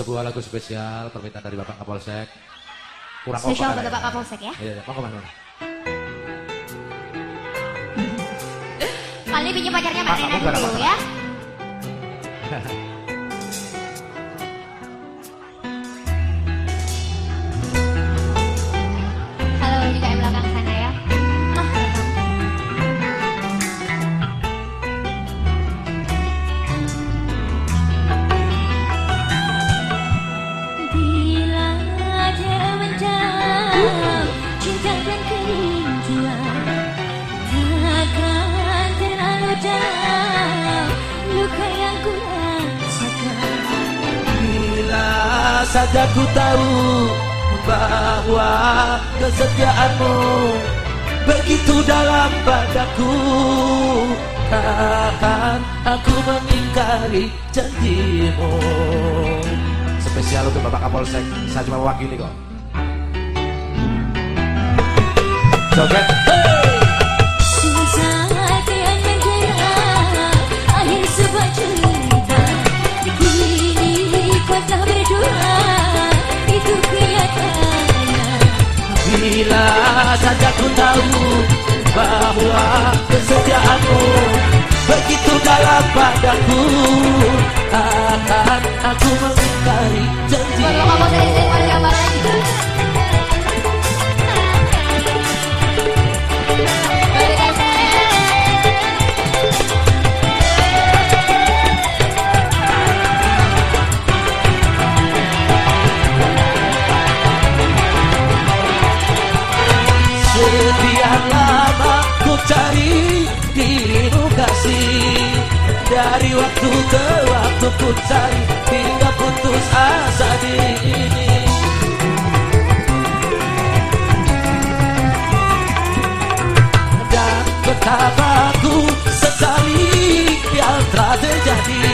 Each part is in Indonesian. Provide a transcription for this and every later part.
sebuah lagu spesial permintaan dari Bapak Kapolsek. Kurang spesial untuk Bapak Kapolsek ya? Iya, iya. Mau ke mana? Kali pinjam pacarnya Mbak Nena dulu ya. saja ku tahu bahwa kesetiaanmu begitu dalam padaku takkan aku mengingkari janjimu. Spesial untuk Bapak Kapolsek. Saya cuma mewakili kok joget! Bila saja ku tahu bahwa kesetiaanmu begitu dalam padaku akan aku mengingkari janji. Sekian lama ku cari dirimu kasih. Dari waktu ke waktu ku cari Hingga putus asa di ini Dan betapa ku sesali yang telah terjadi.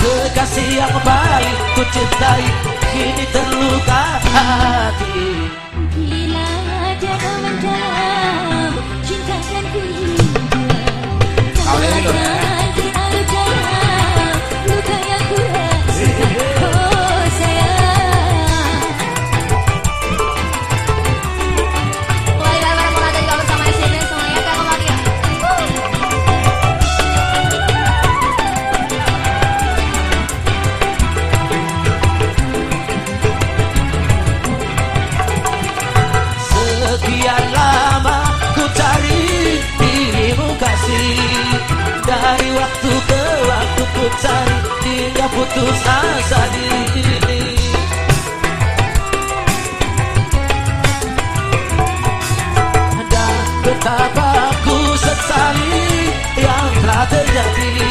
Kekasih yang paling ku cintai Kini terluka hati Sekian lama ku cari dirimu kasih. Dari waktu ke waktu ku cari Hingga putus asa diri Dan betapa ku sesali yang telah terjadi